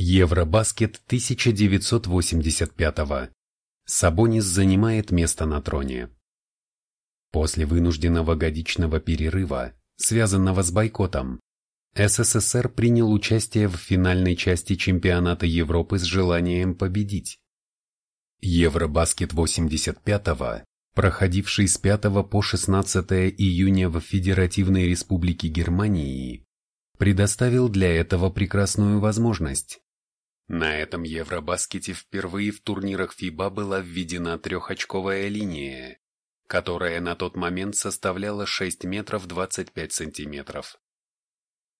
Евробаскет 1985 Сабонис занимает место на троне. После вынужденного годичного перерыва, связанного с бойкотом, СССР принял участие в финальной части чемпионата Европы с желанием победить. Евробаскет 85 проходивший с 5 по 16 июня в Федеративной Республике Германии, предоставил для этого прекрасную возможность. На этом Евробаскете впервые в турнирах ФИБА была введена трехочковая линия, которая на тот момент составляла 6 метров 25 сантиметров.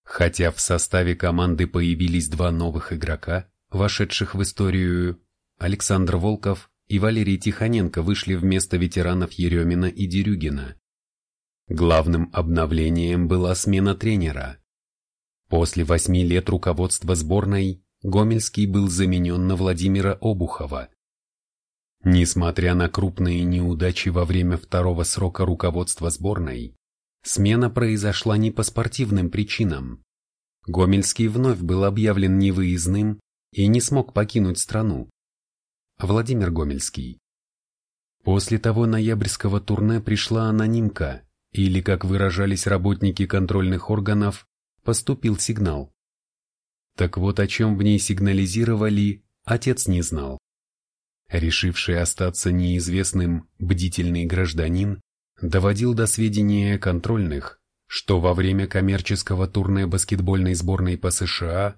Хотя в составе команды появились два новых игрока, вошедших в историю, Александр Волков и Валерий Тихоненко вышли вместо ветеранов Еремина и Дерюгина. Главным обновлением была смена тренера. После восьми лет руководства сборной Гомельский был заменен на Владимира Обухова. Несмотря на крупные неудачи во время второго срока руководства сборной, смена произошла не по спортивным причинам. Гомельский вновь был объявлен невыездным и не смог покинуть страну. Владимир Гомельский После того ноябрьского турне пришла анонимка, или, как выражались работники контрольных органов, поступил сигнал. Так вот о чем в ней сигнализировали, отец не знал. Решивший остаться неизвестным бдительный гражданин доводил до сведения контрольных, что во время коммерческого турне баскетбольной сборной по США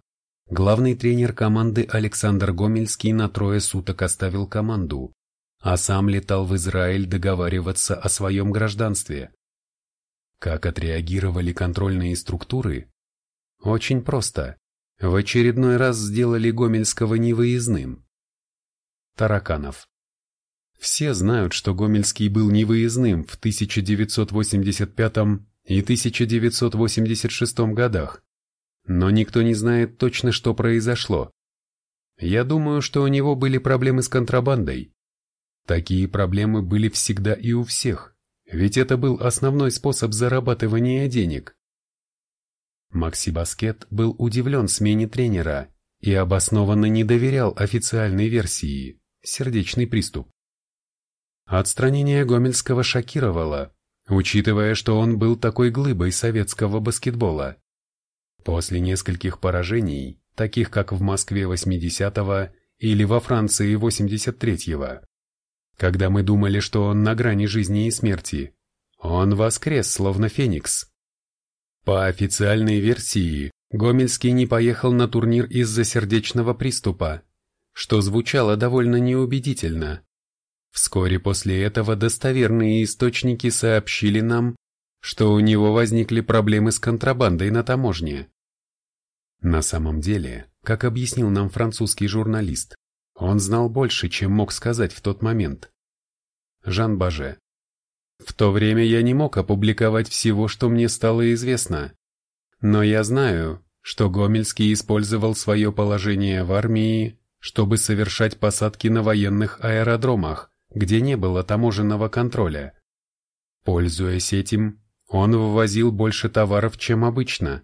главный тренер команды Александр Гомельский на трое суток оставил команду, а сам летал в Израиль договариваться о своем гражданстве. Как отреагировали контрольные структуры? Очень просто в очередной раз сделали Гомельского невыездным. Тараканов. Все знают, что Гомельский был невыездным в 1985 и 1986 годах, но никто не знает точно, что произошло. Я думаю, что у него были проблемы с контрабандой. Такие проблемы были всегда и у всех, ведь это был основной способ зарабатывания денег. Макси Баскет был удивлен смене тренера и обоснованно не доверял официальной версии – сердечный приступ. Отстранение Гомельского шокировало, учитывая, что он был такой глыбой советского баскетбола. После нескольких поражений, таких как в Москве 80-го или во Франции 83-го, когда мы думали, что он на грани жизни и смерти, он воскрес, словно феникс. По официальной версии, Гомельский не поехал на турнир из-за сердечного приступа, что звучало довольно неубедительно. Вскоре после этого достоверные источники сообщили нам, что у него возникли проблемы с контрабандой на таможне. На самом деле, как объяснил нам французский журналист, он знал больше, чем мог сказать в тот момент. Жан Баже, в то время я не мог опубликовать всего, что мне стало известно. Но я знаю, что Гомельский использовал свое положение в армии, чтобы совершать посадки на военных аэродромах, где не было таможенного контроля. Пользуясь этим, он ввозил больше товаров, чем обычно.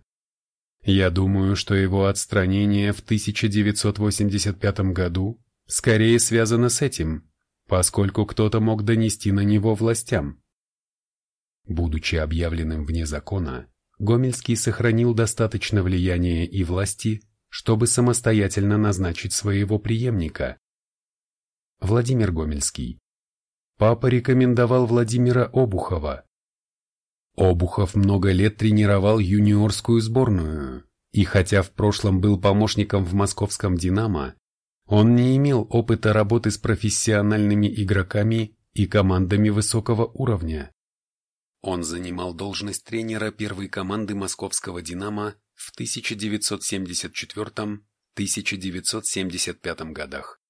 Я думаю, что его отстранение в 1985 году скорее связано с этим, поскольку кто-то мог донести на него властям. Будучи объявленным вне закона, Гомельский сохранил достаточно влияния и власти, чтобы самостоятельно назначить своего преемника. Владимир Гомельский. Папа рекомендовал Владимира Обухова. Обухов много лет тренировал юниорскую сборную, и хотя в прошлом был помощником в московском «Динамо», он не имел опыта работы с профессиональными игроками и командами высокого уровня. Он занимал должность тренера первой команды московского «Динамо» в 1974-1975 годах.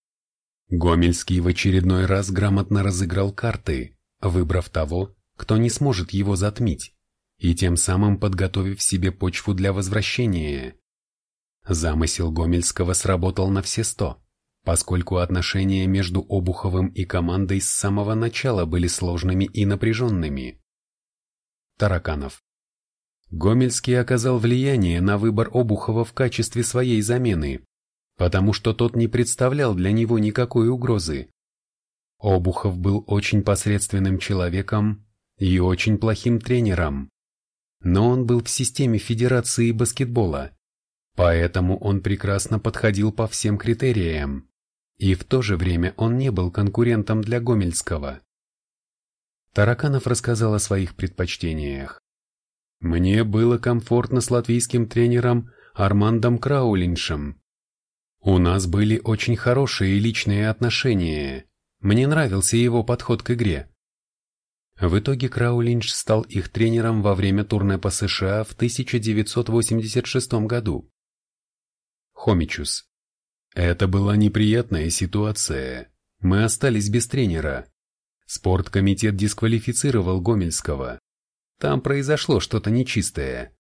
Гомельский в очередной раз грамотно разыграл карты, выбрав того, кто не сможет его затмить, и тем самым подготовив себе почву для возвращения. Замысел Гомельского сработал на все сто, поскольку отношения между Обуховым и командой с самого начала были сложными и напряженными. Тараканов. Гомельский оказал влияние на выбор Обухова в качестве своей замены, потому что тот не представлял для него никакой угрозы. Обухов был очень посредственным человеком и очень плохим тренером. Но он был в системе Федерации баскетбола, поэтому он прекрасно подходил по всем критериям. И в то же время он не был конкурентом для Гомельского. Тараканов рассказал о своих предпочтениях. «Мне было комфортно с латвийским тренером Армандом Краулиншем. У нас были очень хорошие личные отношения. Мне нравился его подход к игре. В итоге Краулинч стал их тренером во время турне по США в 1986 году. Хомичус. Это была неприятная ситуация. Мы остались без тренера. Спорткомитет дисквалифицировал Гомельского. Там произошло что-то нечистое.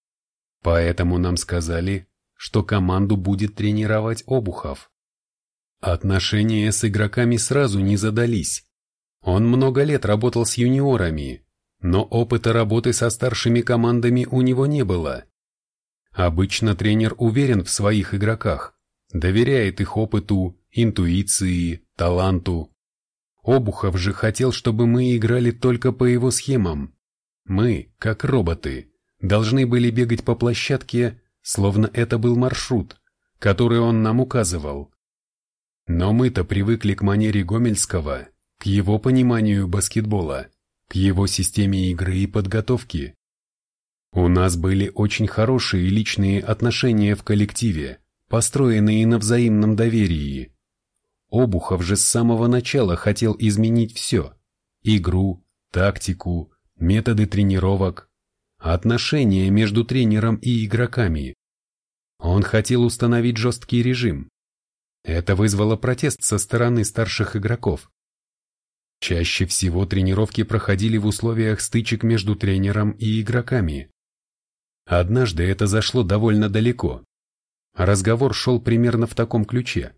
Поэтому нам сказали, что команду будет тренировать Обухов. Отношения с игроками сразу не задались. Он много лет работал с юниорами, но опыта работы со старшими командами у него не было. Обычно тренер уверен в своих игроках, доверяет их опыту, интуиции, таланту. Обухов же хотел, чтобы мы играли только по его схемам. Мы, как роботы, должны были бегать по площадке, словно это был маршрут, который он нам указывал. Но мы-то привыкли к манере Гомельского, к его пониманию баскетбола, к его системе игры и подготовки. У нас были очень хорошие личные отношения в коллективе, построенные на взаимном доверии. Обухов же с самого начала хотел изменить все – игру, тактику, методы тренировок, отношения между тренером и игроками. Он хотел установить жесткий режим. Это вызвало протест со стороны старших игроков. Чаще всего тренировки проходили в условиях стычек между тренером и игроками. Однажды это зашло довольно далеко. Разговор шел примерно в таком ключе.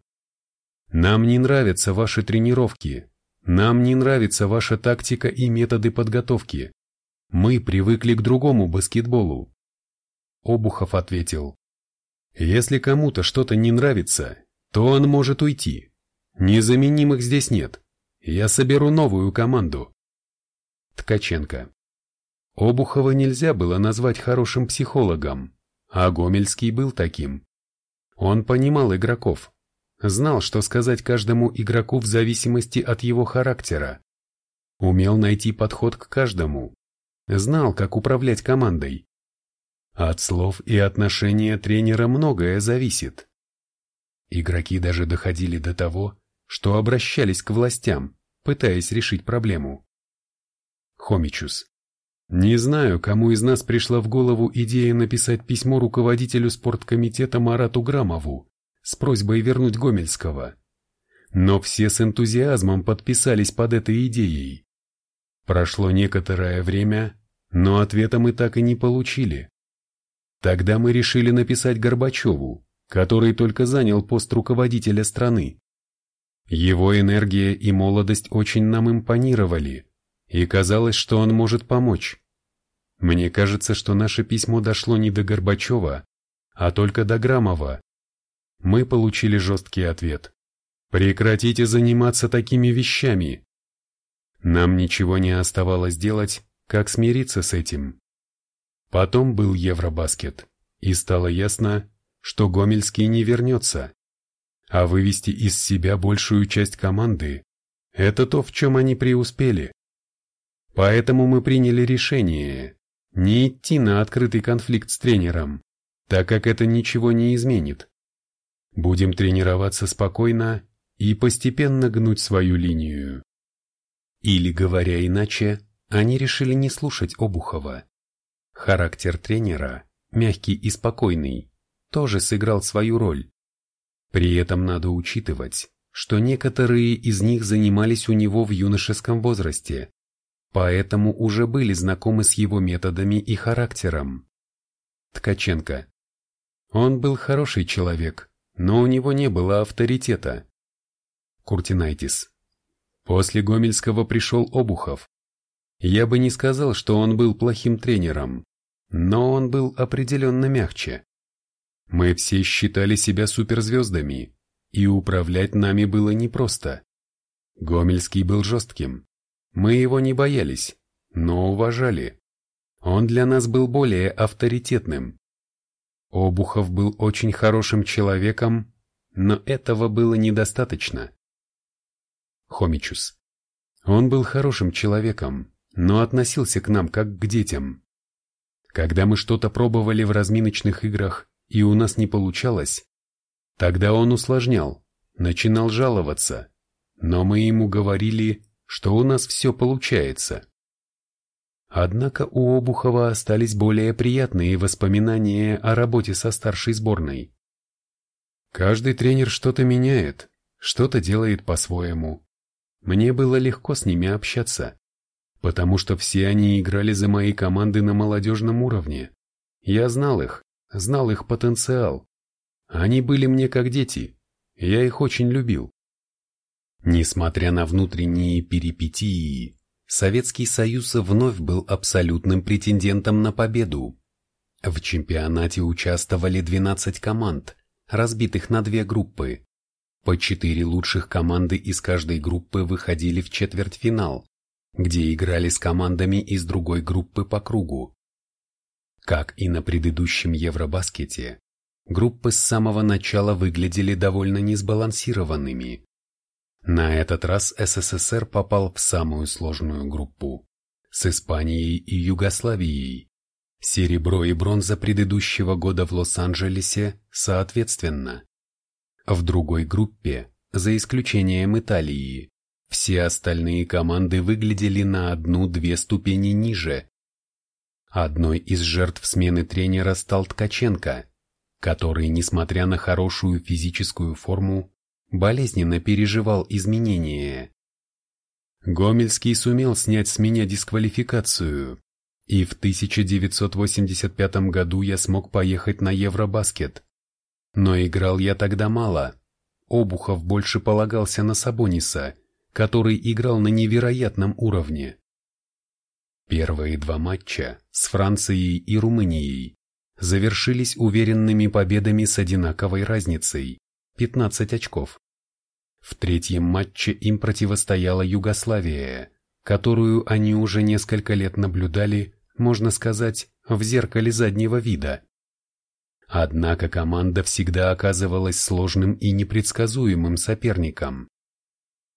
«Нам не нравятся ваши тренировки. Нам не нравится ваша тактика и методы подготовки. Мы привыкли к другому баскетболу». Обухов ответил. «Если кому-то что-то не нравится, то он может уйти. Незаменимых здесь нет. Я соберу новую команду». Ткаченко. Обухова нельзя было назвать хорошим психологом, а Гомельский был таким. Он понимал игроков, знал, что сказать каждому игроку в зависимости от его характера, умел найти подход к каждому, знал, как управлять командой. От слов и отношения тренера многое зависит. Игроки даже доходили до того, что обращались к властям, пытаясь решить проблему. Хомичус. Не знаю, кому из нас пришла в голову идея написать письмо руководителю спорткомитета Марату Грамову с просьбой вернуть Гомельского. Но все с энтузиазмом подписались под этой идеей. Прошло некоторое время, но ответа мы так и не получили. Тогда мы решили написать Горбачеву, который только занял пост руководителя страны. Его энергия и молодость очень нам импонировали – и казалось, что он может помочь. Мне кажется, что наше письмо дошло не до Горбачева, а только до Грамова. Мы получили жесткий ответ. Прекратите заниматься такими вещами. Нам ничего не оставалось делать, как смириться с этим. Потом был Евробаскет, и стало ясно, что Гомельский не вернется. А вывести из себя большую часть команды – это то, в чем они преуспели. Поэтому мы приняли решение не идти на открытый конфликт с тренером, так как это ничего не изменит. Будем тренироваться спокойно и постепенно гнуть свою линию. Или, говоря иначе, они решили не слушать Обухова. Характер тренера, мягкий и спокойный, тоже сыграл свою роль. При этом надо учитывать, что некоторые из них занимались у него в юношеском возрасте, поэтому уже были знакомы с его методами и характером. Ткаченко. Он был хороший человек, но у него не было авторитета. Куртинайтис. После Гомельского пришел Обухов. Я бы не сказал, что он был плохим тренером, но он был определенно мягче. Мы все считали себя суперзвездами, и управлять нами было непросто. Гомельский был жестким. Мы его не боялись, но уважали. Он для нас был более авторитетным. Обухов был очень хорошим человеком, но этого было недостаточно. Хомичус. Он был хорошим человеком, но относился к нам как к детям. Когда мы что-то пробовали в разминочных играх и у нас не получалось, тогда он усложнял, начинал жаловаться, но мы ему говорили, что у нас все получается. Однако у Обухова остались более приятные воспоминания о работе со старшей сборной. Каждый тренер что-то меняет, что-то делает по-своему. Мне было легко с ними общаться, потому что все они играли за мои команды на молодежном уровне. Я знал их, знал их потенциал. Они были мне как дети, я их очень любил. Несмотря на внутренние перипетии, Советский Союз вновь был абсолютным претендентом на победу. В чемпионате участвовали 12 команд, разбитых на две группы. По четыре лучших команды из каждой группы выходили в четвертьфинал, где играли с командами из другой группы по кругу. Как и на предыдущем Евробаскете, группы с самого начала выглядели довольно несбалансированными. На этот раз СССР попал в самую сложную группу с Испанией и Югославией. Серебро и бронза предыдущего года в Лос-Анджелесе соответственно. В другой группе, за исключением Италии, все остальные команды выглядели на одну-две ступени ниже. Одной из жертв смены тренера стал Ткаченко, который, несмотря на хорошую физическую форму, болезненно переживал изменения. Гомельский сумел снять с меня дисквалификацию, и в 1985 году я смог поехать на Евробаскет. Но играл я тогда мало. Обухов больше полагался на Сабониса, который играл на невероятном уровне. Первые два матча с Францией и Румынией завершились уверенными победами с одинаковой разницей 15 очков. В третьем матче им противостояла Югославия, которую они уже несколько лет наблюдали, можно сказать, в зеркале заднего вида. Однако команда всегда оказывалась сложным и непредсказуемым соперником.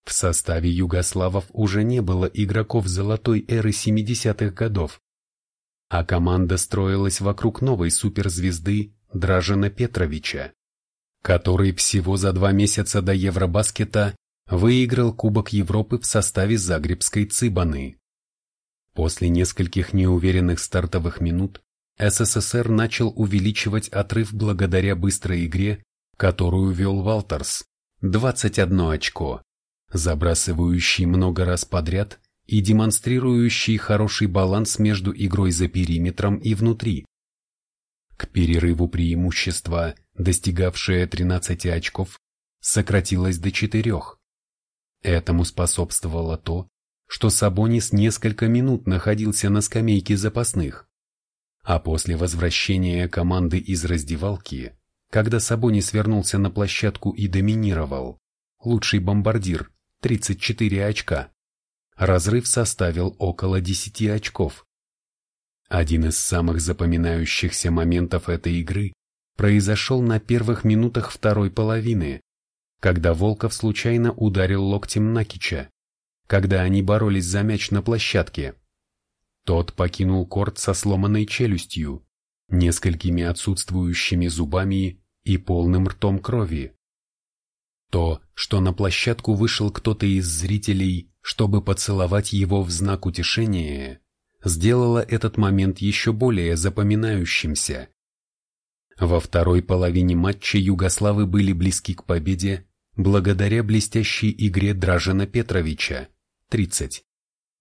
В составе югославов уже не было игроков золотой эры 70-х годов, а команда строилась вокруг новой суперзвезды Дражена Петровича который всего за два месяца до Евробаскета выиграл Кубок Европы в составе Загребской Цибаны. После нескольких неуверенных стартовых минут СССР начал увеличивать отрыв благодаря быстрой игре, которую вел Валтерс, 21 очко, забрасывающий много раз подряд и демонстрирующий хороший баланс между игрой за периметром и внутри. К перерыву преимущества достигавшее 13 очков, сократилось до 4. Этому способствовало то, что Сабонис несколько минут находился на скамейке запасных, а после возвращения команды из раздевалки, когда Сабонис вернулся на площадку и доминировал, лучший бомбардир, 34 очка, разрыв составил около 10 очков. Один из самых запоминающихся моментов этой игры произошел на первых минутах второй половины, когда Волков случайно ударил локтем Накича, когда они боролись за мяч на площадке. Тот покинул корт со сломанной челюстью, несколькими отсутствующими зубами и полным ртом крови. То, что на площадку вышел кто-то из зрителей, чтобы поцеловать его в знак утешения, сделало этот момент еще более запоминающимся. Во второй половине матча югославы были близки к победе благодаря блестящей игре Дражена Петровича 30,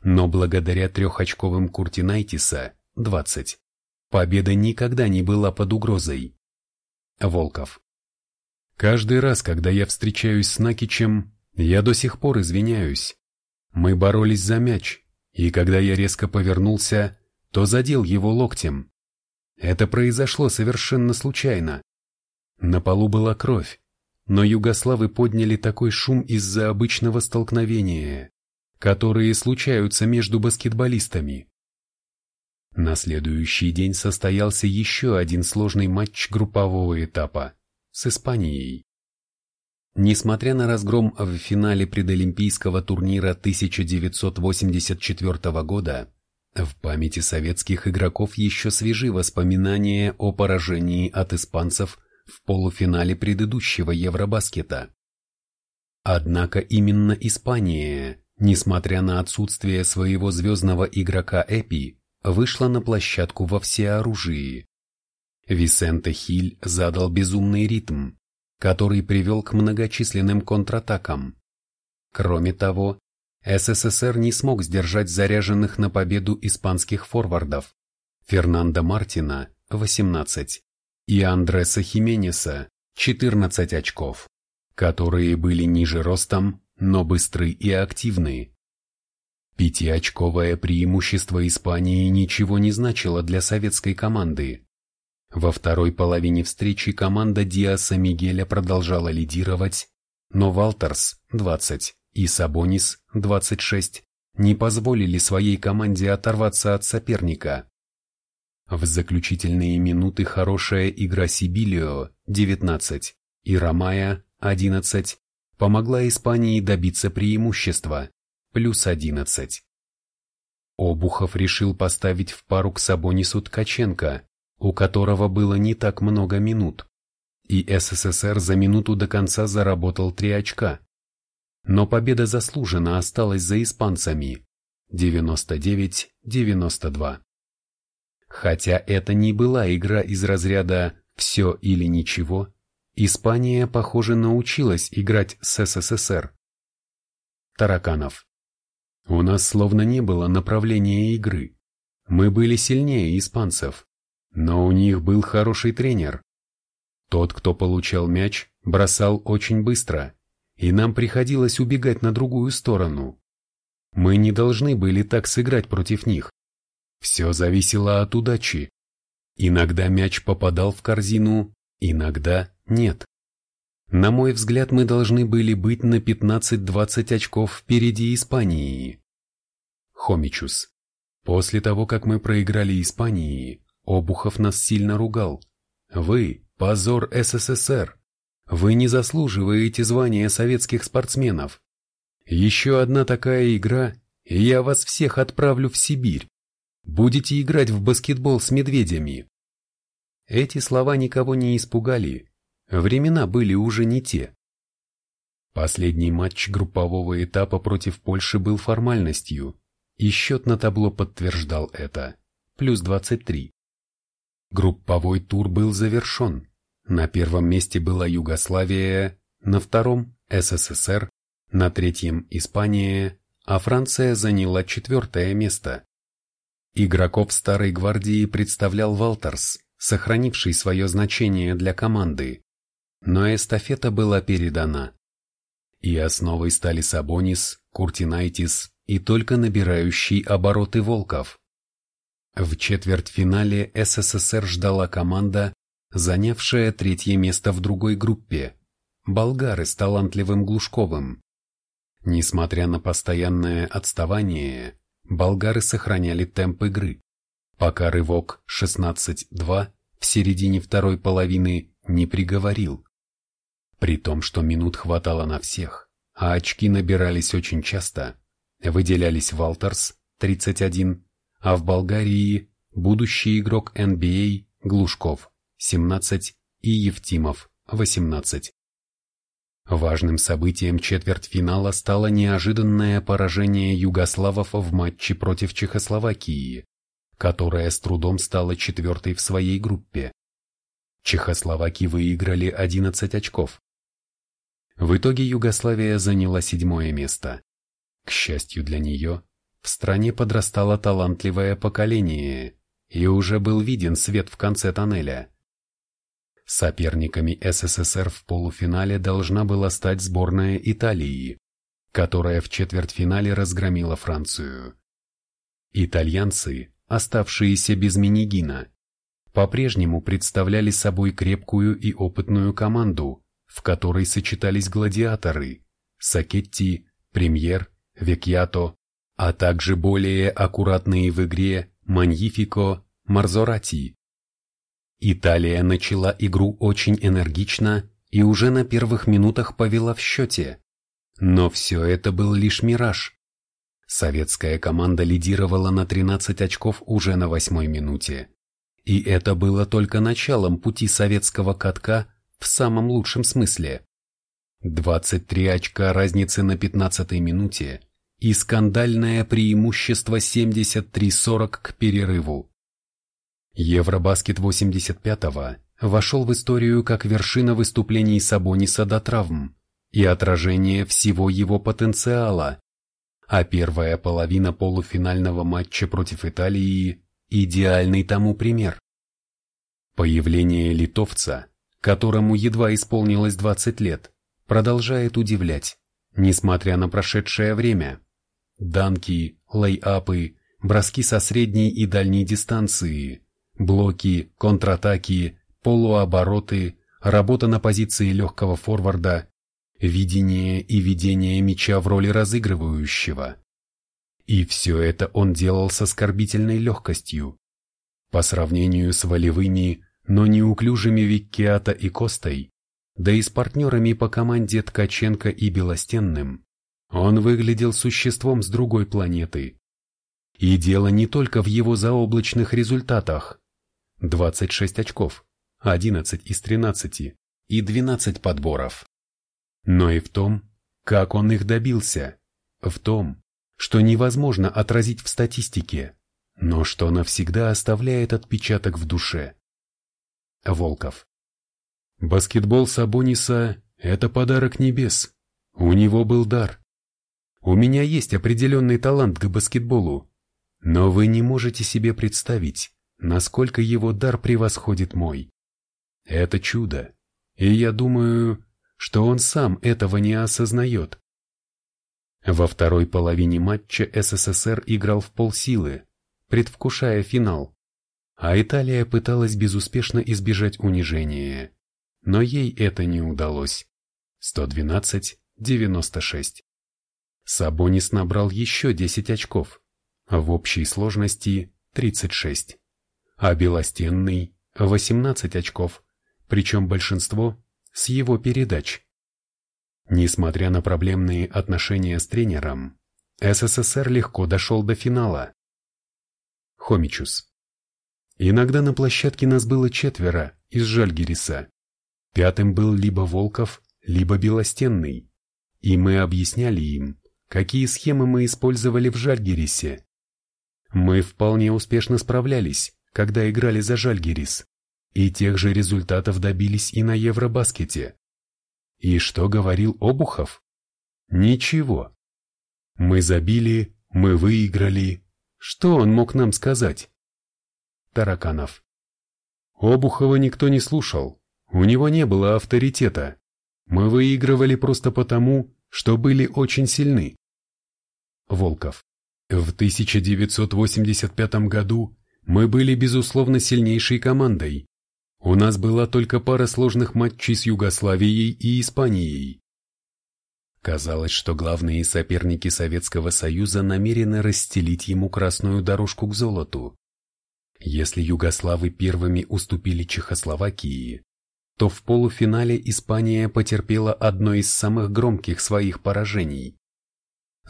но благодаря трехочковым Куртинайтиса 20. Победа никогда не была под угрозой. Волков. Каждый раз, когда я встречаюсь с Накичем, я до сих пор извиняюсь. Мы боролись за мяч, и когда я резко повернулся, то задел его локтем. Это произошло совершенно случайно. На полу была кровь, но югославы подняли такой шум из-за обычного столкновения, которые случаются между баскетболистами. На следующий день состоялся еще один сложный матч группового этапа с Испанией. Несмотря на разгром в финале предолимпийского турнира 1984 года, в памяти советских игроков еще свежи воспоминания о поражении от испанцев в полуфинале предыдущего Евробаскета. Однако именно Испания, несмотря на отсутствие своего звездного игрока Эпи, вышла на площадку во всеоружии. Висенте Хиль задал безумный ритм, который привел к многочисленным контратакам. Кроме того, СССР не смог сдержать заряженных на победу испанских форвардов Фернандо Мартина – 18 и Андреса Хименеса – 14 очков, которые были ниже ростом, но быстры и активны. Пятиочковое преимущество Испании ничего не значило для советской команды. Во второй половине встречи команда Диаса Мигеля продолжала лидировать, но Валтерс, 20, и Сабонис, 26, не позволили своей команде оторваться от соперника. В заключительные минуты хорошая игра Сибилио, 19, и Ромая, 11, помогла Испании добиться преимущества, плюс 11. Обухов решил поставить в пару к Сабонису Ткаченко, у которого было не так много минут, и СССР за минуту до конца заработал три очка. Но победа заслуженно осталась за испанцами 99-92. Хотя это не была игра из разряда «все или ничего», Испания, похоже, научилась играть с СССР. Тараканов. У нас словно не было направления игры. Мы были сильнее испанцев, но у них был хороший тренер. Тот, кто получал мяч, бросал очень быстро, и нам приходилось убегать на другую сторону. Мы не должны были так сыграть против них. Все зависело от удачи. Иногда мяч попадал в корзину, иногда нет. На мой взгляд, мы должны были быть на 15-20 очков впереди Испании. Хомичус. После того, как мы проиграли Испании, Обухов нас сильно ругал. Вы – позор СССР. Вы не заслуживаете звания советских спортсменов. Еще одна такая игра, и я вас всех отправлю в Сибирь. Будете играть в баскетбол с медведями. Эти слова никого не испугали, Времена были уже не те. Последний матч группового этапа против Польши был формальностью, и счет на табло подтверждал это. Плюс 23. Групповой тур был завершен. На первом месте была Югославия, на втором – СССР, на третьем – Испания, а Франция заняла четвертое место. Игроков Старой Гвардии представлял Валтерс, сохранивший свое значение для команды но эстафета была передана. И основой стали Сабонис, Куртинайтис и только набирающий обороты Волков. В четвертьфинале СССР ждала команда, занявшая третье место в другой группе – болгары с талантливым Глушковым. Несмотря на постоянное отставание, болгары сохраняли темп игры, пока рывок 16-2 в середине второй половины не приговорил. При том, что минут хватало на всех, а очки набирались очень часто, выделялись Валтерс, 31, а в Болгарии будущий игрок NBA Глушков, 17 и Евтимов, 18. Важным событием четвертьфинала стало неожиданное поражение югославов в матче против Чехословакии, которая с трудом стала четвертой в своей группе. Чехословаки выиграли 11 очков, в итоге Югославия заняла седьмое место. К счастью для нее, в стране подрастало талантливое поколение, и уже был виден свет в конце тоннеля. Соперниками СССР в полуфинале должна была стать сборная Италии, которая в четвертьфинале разгромила Францию. Итальянцы, оставшиеся без Минигина, по-прежнему представляли собой крепкую и опытную команду, в которой сочетались гладиаторы, сакетти, премьер, векьято, а также более аккуратные в игре маньифико, марзорати. Италия начала игру очень энергично и уже на первых минутах повела в счете. Но все это был лишь мираж. Советская команда лидировала на 13 очков уже на восьмой минуте. И это было только началом пути советского катка в самом лучшем смысле. 23 очка разницы на 15 минуте и скандальное преимущество 73-40 к перерыву. Евробаскет 85-го вошел в историю как вершина выступлений Сабониса до травм и отражение всего его потенциала, а первая половина полуфинального матча против Италии – идеальный тому пример. Появление литовца, которому едва исполнилось 20 лет, продолжает удивлять, несмотря на прошедшее время. Данки, лейапы, броски со средней и дальней дистанции, блоки, контратаки, полуобороты, работа на позиции легкого форварда, видение и ведение мяча в роли разыгрывающего. И все это он делал с оскорбительной легкостью. По сравнению с волевыми, но неуклюжими Виккиата и Костой, да и с партнерами по команде Ткаченко и Белостенным, он выглядел существом с другой планеты. И дело не только в его заоблачных результатах. 26 очков, 11 из 13 и 12 подборов. Но и в том, как он их добился. В том, что невозможно отразить в статистике, но что навсегда оставляет отпечаток в душе. Волков. Баскетбол Сабониса – это подарок небес. У него был дар. У меня есть определенный талант к баскетболу, но вы не можете себе представить, насколько его дар превосходит мой. Это чудо, и я думаю, что он сам этого не осознает. Во второй половине матча СССР играл в полсилы, предвкушая финал, а Италия пыталась безуспешно избежать унижения, но ей это не удалось. 112-96. Сабонис набрал еще 10 очков, в общей сложности 36, а Белостенный – 18 очков, причем большинство с его передач. Несмотря на проблемные отношения с тренером, СССР легко дошел до финала. Хомичус. Иногда на площадке нас было четверо из Жальгириса. Пятым был либо Волков, либо Белостенный, и мы объясняли им, какие схемы мы использовали в Жальгирисе. Мы вполне успешно справлялись, когда играли за Жальгирис, и тех же результатов добились и на Евробаскете. И что говорил Обухов? Ничего. Мы забили, мы выиграли. Что он мог нам сказать? Тараканов. Обухова никто не слушал. У него не было авторитета. Мы выигрывали просто потому, что были очень сильны. Волков. В 1985 году мы были безусловно сильнейшей командой. У нас была только пара сложных матчей с Югославией и Испанией. Казалось, что главные соперники Советского Союза намерены расстелить ему красную дорожку к золоту. Если югославы первыми уступили Чехословакии, то в полуфинале Испания потерпела одно из самых громких своих поражений.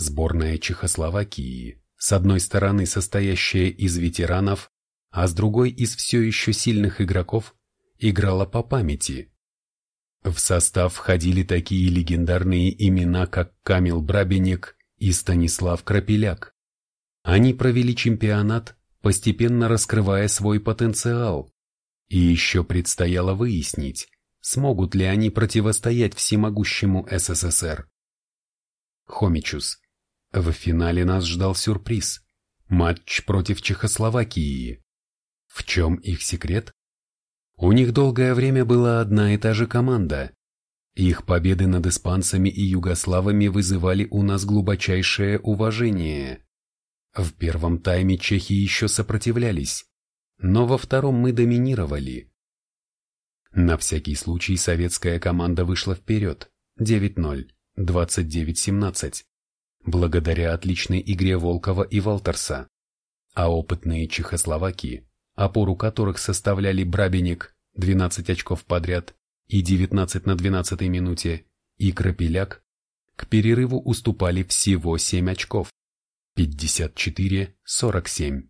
Сборная Чехословакии, с одной стороны состоящая из ветеранов, а с другой из все еще сильных игроков, играла по памяти. В состав входили такие легендарные имена, как Камил Брабенек и Станислав Крапеляк. Они провели чемпионат, постепенно раскрывая свой потенциал. И еще предстояло выяснить, смогут ли они противостоять всемогущему СССР. Хомичус. В финале нас ждал сюрприз. Матч против Чехословакии. В чем их секрет? У них долгое время была одна и та же команда. Их победы над испанцами и югославами вызывали у нас глубочайшее уважение. В первом тайме чехи еще сопротивлялись, но во втором мы доминировали. На всякий случай советская команда вышла вперед 9-0, 29-17, благодаря отличной игре Волкова и Валтерса. А опытные чехословаки, опору которых составляли Брабиник 12 очков подряд и 19 на 12 минуте, и Крапеляк, к перерыву уступали всего 7 очков – 54-47.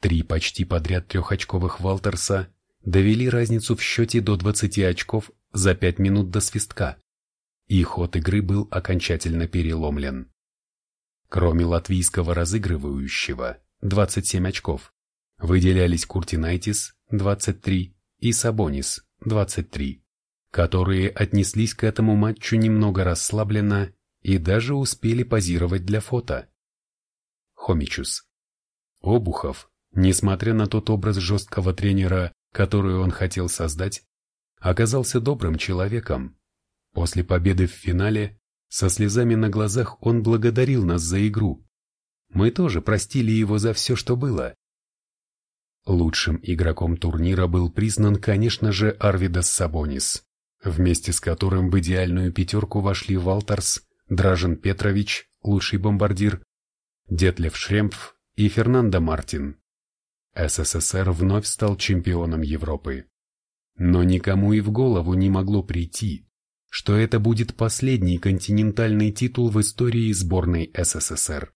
Три почти подряд трехочковых Валтерса довели разницу в счете до 20 очков за 5 минут до свистка, и ход игры был окончательно переломлен. Кроме латвийского разыгрывающего 27 очков, выделялись Куртинайтис 23 и Сабонис 23, которые отнеслись к этому матчу немного расслабленно и даже успели позировать для фото. Хомичус. Обухов, несмотря на тот образ жесткого тренера, которую он хотел создать, оказался добрым человеком. После победы в финале, со слезами на глазах он благодарил нас за игру. Мы тоже простили его за все, что было. Лучшим игроком турнира был признан, конечно же, Арвидас Сабонис, вместе с которым в идеальную пятерку вошли Валтерс, Дражен Петрович, лучший бомбардир, Детлев Шремпф и Фернандо Мартин. СССР вновь стал чемпионом Европы. Но никому и в голову не могло прийти, что это будет последний континентальный титул в истории сборной СССР.